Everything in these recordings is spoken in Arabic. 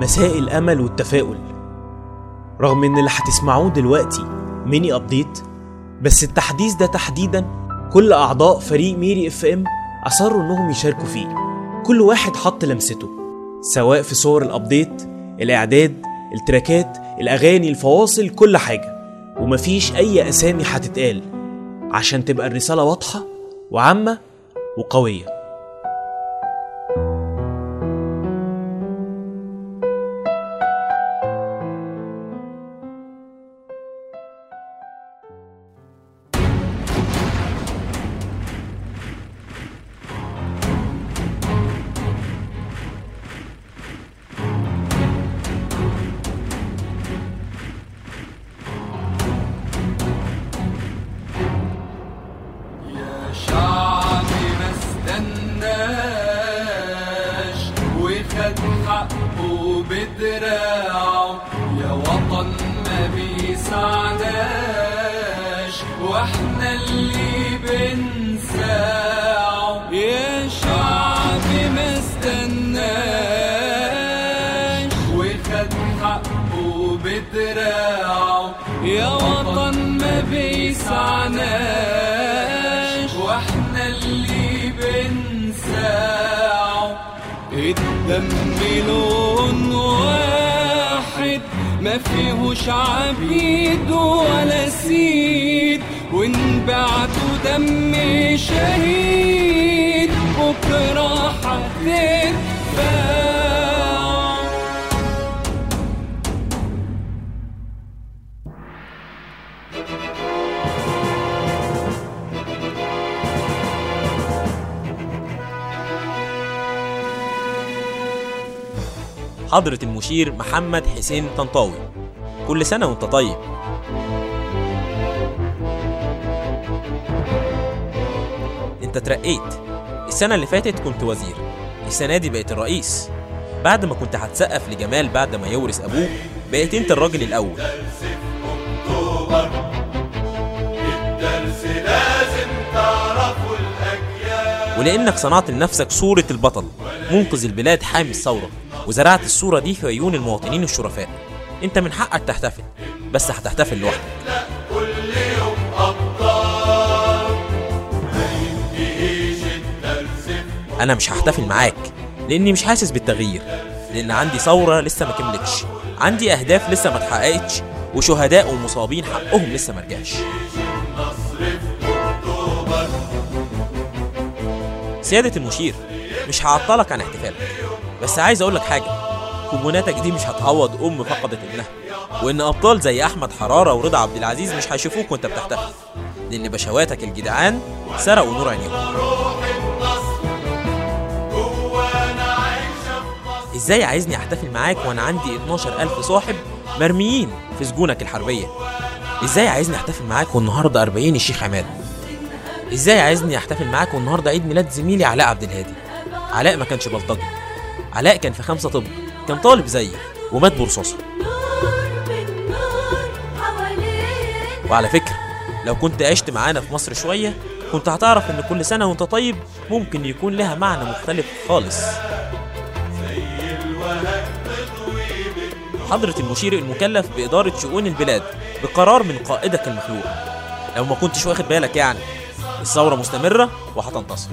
مساء الأمل والتفاؤل. رغم إن اللي هتسمعوه دلوقتي mini update بس التحديث ده تحديدا كل أعضاء فريق ميري FM أصروا إنهم يشاركوا فيه. كل واحد حط لمسته سواء في صور ال update الإعداد التراكات الأغاني الفواصل كل حاجة. ومفيش أي أسامي هتتقال عشان تبقى الرسالة واضحة وعامة وقوية. حقه بدراعه يا وطن ما بيسعناش وإحنا اللي بنساعه يا شعبي ما استناش. وخد حقه بدراعه يا وطن ما بيسعناش الدم لون واحد ما فيهوش عبيد ولا سيد. وإن بعتوا دم شهيد بكرة هتدفع حضرة المشير محمد حسين طنطاوي. كل سنة وانت طيب. انت ترقيت. السنة اللي فاتت كنت وزير. السنة دي بقيت الرئيس. بعد ما كنت هتسقف لجمال بعد ما يورث ابوه بقيت انت الراجل الأول. ولأنك صنعت لنفسك صورة البطل منقذ البلاد حامي الثورة وزرعت الصورة دي في عيون المواطنين الشرفاء. أنت من حقك تحتفل بس هتحتفل لوحدك. أنا مش هحتفل معاك لأني مش حاسس بالتغيير لأن عندي ثورة لسه ما كملتش عندي أهداف لسه ما اتحققتش وشهداء ومصابين حقهم لسه ما رجعش. سيادة المشير. مش هعطلك عن احتفالك. بس عايز أقول لك حاجة. كوموناتك دي مش هتعوض أم فقدت ابنها. وإن أبطال زي أحمد حرارة ورضا عبد العزيز مش هيشوفوك وأنت بتحتفل. لأن بشواتك الجدعان سرقوا نور عينيهم. إزاي عايزني أحتفل معاك وأنا عندي 12000 صاحب مرميين في سجونك الحربية؟ إزاي عايزني أحتفل معاك والنهاردة 40 الشيخ عماد؟ إزاي عايزني احتفل معاك والنهارده عيد ميلاد زميلي علاء عبد الهادي؟ علاء ما كانش بلطجي. علاء كان في خمسة طب كان طالب زيي ومات برصاصه وعلى فكرة لو كنت عشت معانا في مصر شوية كنت هتعرف إن كل سنة وأنت طيب ممكن يكون لها معنى مختلف خالص. حضرة المشير المكلف بإدارة شؤون البلاد بقرار من قائدك المخلوق. لو ما كنتش واخد بالك يعني الثورة مستمرة وهتنتصر.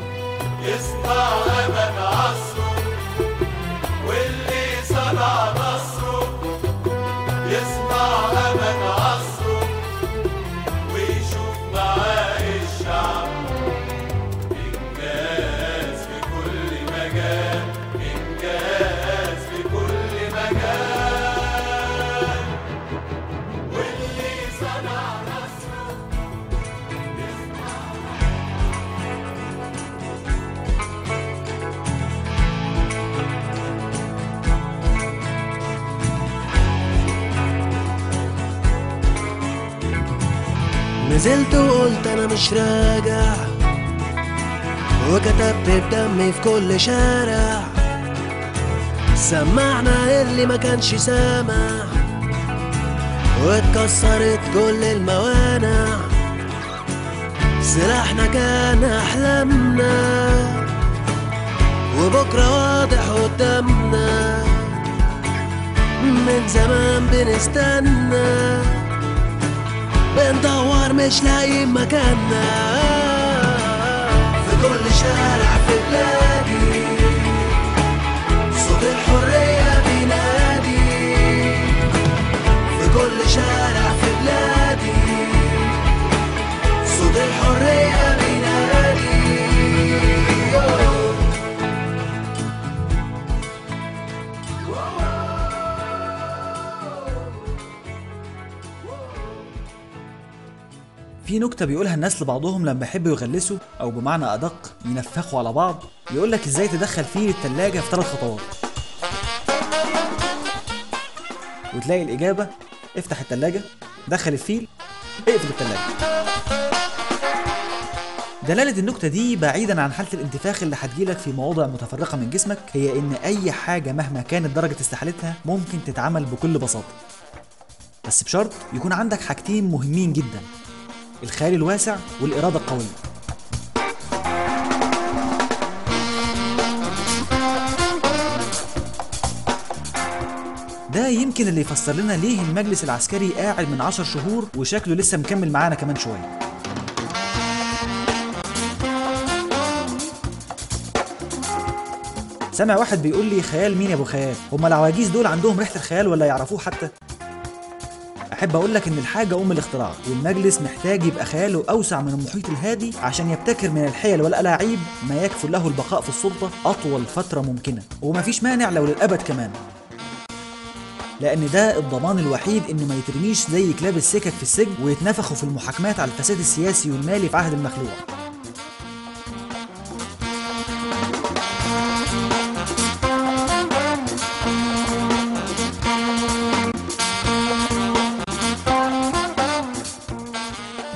نزلت وقلت أنا مش راجع. وكتبت بدمي في كل شارع. سمعنا اللي ما كانش سامع. واتكسرت كل الموانع. سلاحنا كان أحلامنا. وبكرة واضح قدامنا. من زمان بنستنى. بندور مش لاقيين مكاننا. في كل شارع في بلادي صوت الحرية بينادي. في كل شارع في بلادي صوت الحرية في نكتة بيقولها الناس لبعضهم لما يحبوا يغلسوا أو بمعنى أدق ينفخوا على بعض يقول لك إزاي تدخل فيه التلاجة في ثلاث خطوات. وتلاقي الإجابة افتح التلاجة دخل الفيل اقفل التلاجة. دلالة النكتة دي بعيدا عن حالة الانتفاخ اللي هتجيلك في مواضع متفرقة من جسمك هي إن أي حاجة مهما كانت درجة استحالتها ممكن تتعمل بكل بساطة. بس بشرط يكون عندك حاجتين مهمين جدا. الخيال الواسع والإرادة القوية. ده يمكن اللي يفسر لنا ليه المجلس العسكري قاعد من عشر شهور وشكله لسه مكمل معانا كمان شوية. سامع واحد بيقول لي خيال مين يا أبو خيال؟ هما العواجيز دول عندهم ريحة الخيال ولا يعرفوه حتى؟ أحب أقول لك إن الحاجة أم الاختراع والمجلس محتاج يبقى خياله أوسع من المحيط الهادي عشان يبتكر من الحيل والألاعيب ما يكفل له البقاء في السلطة أطول فترة ممكنة. ومفيش مانع لو للأبد كمان. لأن ده الضمان الوحيد انه ما يترميش زي كلاب السكك في السجن ويتنفخوا في المحاكمات على الفساد السياسي والمالي في عهد المخلوع.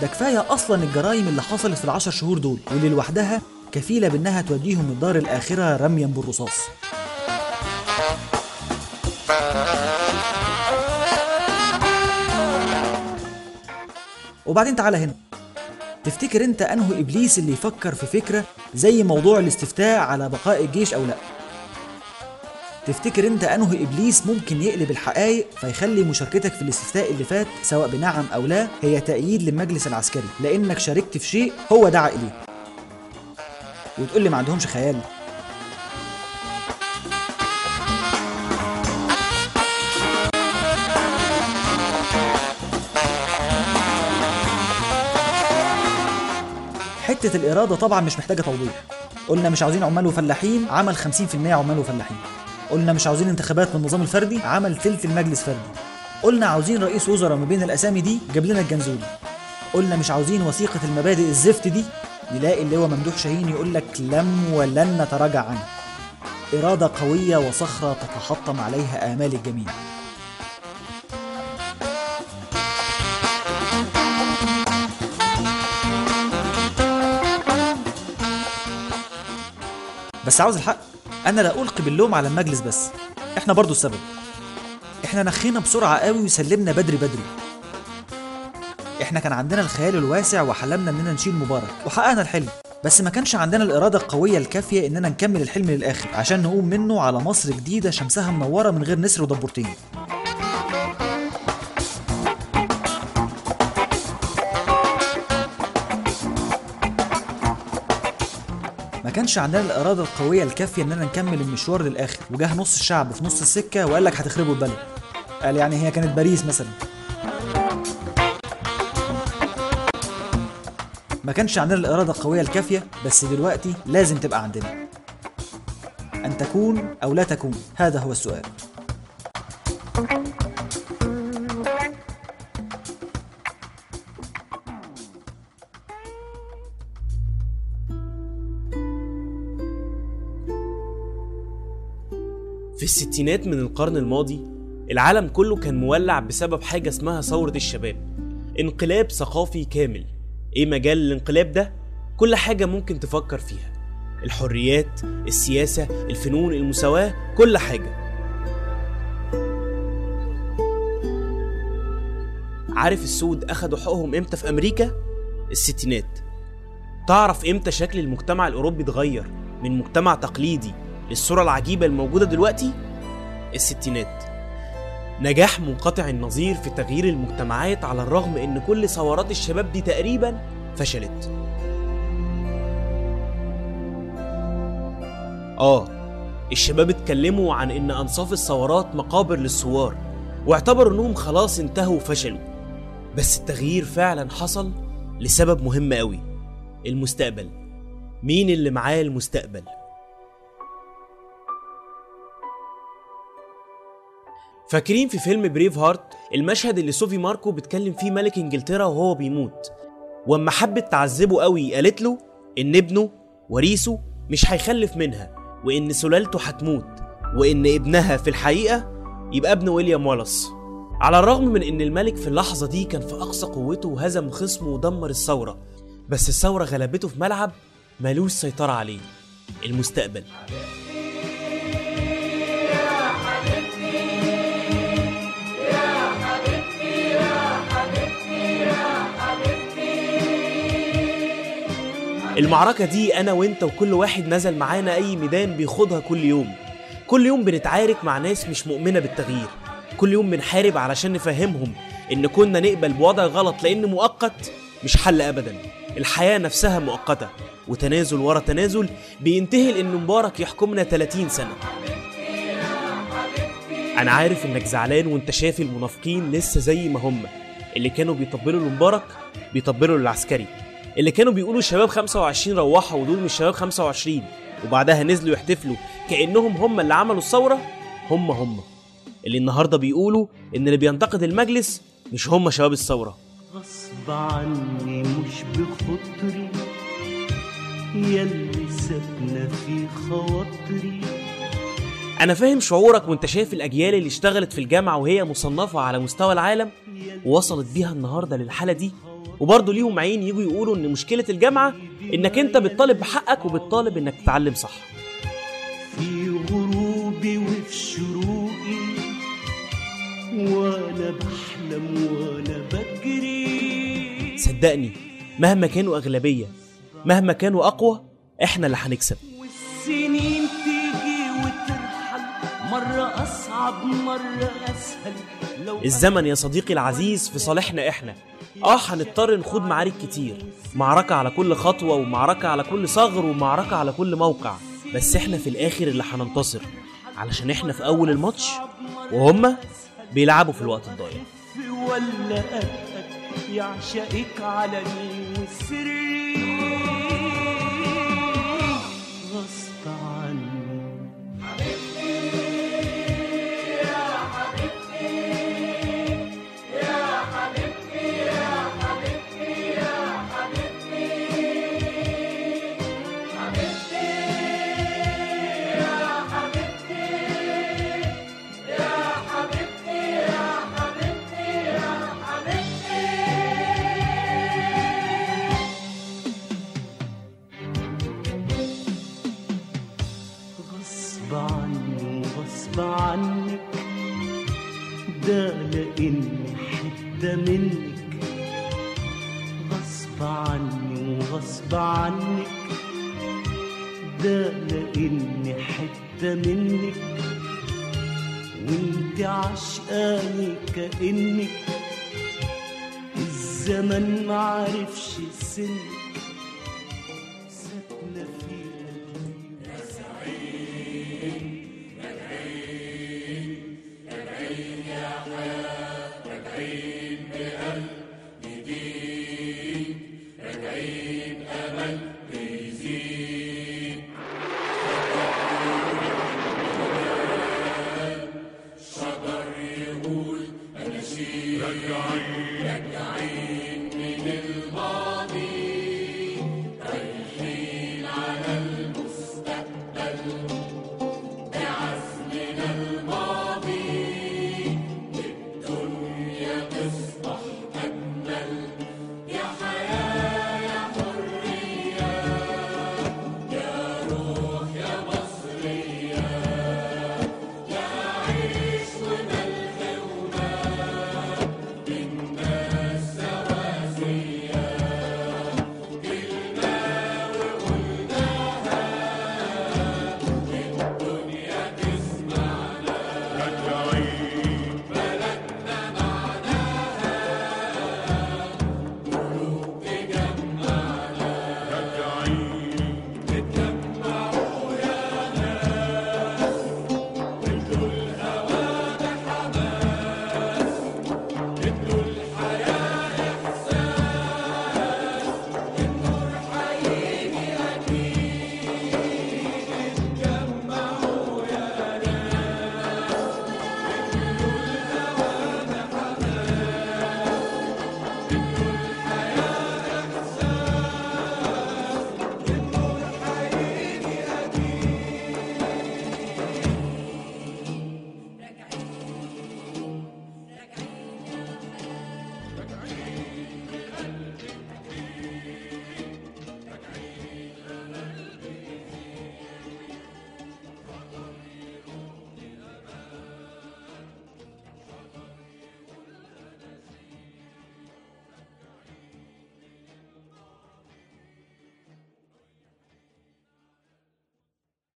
ده كفاية أصلا الجرائم اللي حصلت في العشر شهور دول واللي لوحدها كفيلة بإنها توديهم الدار الآخرة رميا بالرصاص. وبعدين تعالى هنا. تفتكر أنت انه إبليس اللي يفكر في فكرة زي موضوع الاستفتاء على بقاء الجيش أو لأ؟ تفتكر انت انه ابليس ممكن يقلب الحقائق فيخلي مشاركتك في الاستفتاء اللي فات سواء بنعم أو لا هي تأييد للمجلس العسكري لأنك شاركت في شيء هو دعا إليه. وتقول لي ما عندهمش خيال. حتة الإرادة طبعا مش محتاجة توضيح. قلنا مش عاوزين عمال وفلاحين عمل 50% عمال وفلاحين. قلنا مش عاوزين انتخابات من النظام الفردي عمل تلت المجلس فردي. قلنا عاوزين رئيس وزراء ما بين الأسامي دي جاب لنا الجنزولي. قلنا مش عاوزين وثيقة المبادئ الزفت دي نلاقي اللي هو ممدوح شاهين يقول لك لم ولن نتراجع عنه. إرادة قوية وصخرة تتحطم عليها آمال الجميع. بس عاوز الحق. أنا لا ألقي باللوم على المجلس بس. إحنا برضو السبب. إحنا نخينا بسرعة قوي وسلمنا بدري بدري. إحنا كان عندنا الخيال الواسع وحلمنا إننا نشيل مبارك. وحققنا الحلم. بس ما كانش عندنا الإرادة القوية الكافية إننا نكمل الحلم للآخر. عشان نقوم منه على مصر جديدة شمسها منورة من غير نسر ودبورتين. ما كانش عندنا الإرادة القوية الكافية اننا نكمل المشوار للآخر. وجاه نص الشعب في نص السكة وقال لك هتخربوا البلد. قال يعني هي كانت باريس مثلا. ما كانش عندنا الإرادة القوية الكافية بس دلوقتي لازم تبقى عندنا. أن تكون أو لا تكون هذا هو السؤال. في الستينات من القرن الماضي العالم كله كان مولع بسبب حاجة اسمها ثورة الشباب. انقلاب ثقافي كامل. إيه مجال الانقلاب ده؟ كل حاجة ممكن تفكر فيها. الحريات السياسة الفنون المساواة كل حاجة. عارف السود أخدوا حقوقهم إمتى في أمريكا؟ الستينات. تعرف إمتى شكل المجتمع الأوروبي اتغير من مجتمع تقليدي للصورة العجيبة الموجودة دلوقتي؟ الستينات. نجاح منقطع النظير في تغيير المجتمعات على الرغم إن كل ثورات الشباب دي تقريبا فشلت. آه الشباب اتكلموا عن إن أنصاف الثورات مقابر للثوار واعتبروا إنهم خلاص انتهوا وفشلوا. بس التغيير فعلا حصل لسبب مهم قوي المستقبل. مين اللي معاه المستقبل؟ فاكرين في فيلم Braveheart المشهد اللي صوفي مارسو بتكلم فيه ملك انجلترا وهو بيموت؟ واما حبت تعذبه قوي قالت له إن ابنه وريثه مش هيخلف منها وإن سلالته هتموت وإن ابنها في الحقيقة يبقى ابن ويليام والاس على الرغم من إن الملك في اللحظة دي كان في أقصى قوته وهزم خصمه ودمر الثورة بس الثورة غلبته في ملعب ملوش سيطرة عليه. المستقبل. المعركة دي أنا وأنت وكل واحد نزل معانا أي ميدان بيخوضها كل يوم. كل يوم بنتعارك مع ناس مش مؤمنة بالتغيير. كل يوم بنحارب علشان نفهمهم إن كنا نقبل بوضع غلط لأن مؤقت مش حل أبدا. الحياة نفسها مؤقتة وتنازل ورا تنازل بينتهي لأن مبارك يحكمنا 30 سنة. أنا عارف إنك زعلان وإنت شايف المنافقين لسه زي ما هم. اللي كانوا بيطبلوا لمبارك بيطبلوا للعسكري اللي كانوا بيقولوا شباب 25 روحوا ودول مش شباب 25 وبعدها نزلوا يحتفلوا. كأنهم هم اللي عملوا الثورة؟ هم هم. اللي النهارده بيقولوا إن اللي بينتقد المجلس مش هم شباب الثورة. غصب عني مش بخطري يلي ساكنة في خواطري. أنا فاهم شعورك وأنت شايف الأجيال اللي اشتغلت في الجامعة وهي مصنفة على مستوى العالم ووصلت بيها النهارده للحالة دي؟ وبرضه ليهم عين يجوا يقولوا إن مشكلة الجامعة إنك أنت بتطالب بحقك وبتطالب إنك تتعلم صح. في غروبي وفي شروقي وأنا بحلم وأنا بجري. صدقني مهما كانوا أغلبية مهما كانوا أقوى إحنا اللي هنكسب. والسنين تيجي وترحل مرة أصعب مرة أسهل. لو الزمن يا صديقي العزيز في صالحنا إحنا. آه هنضطر نخوض معارك كتير. معركة على كل خطوة ومعركة على كل ثغر ومعركة على كل موقع. بس إحنا في الآخر اللي هننتصر. علشان إحنا في أول الماتش وهما بيلعبوا في الوقت الضايع. يعشقك وسري لاني حتة منك وانت عشقاني كأنك. الزمن معرفش سنك.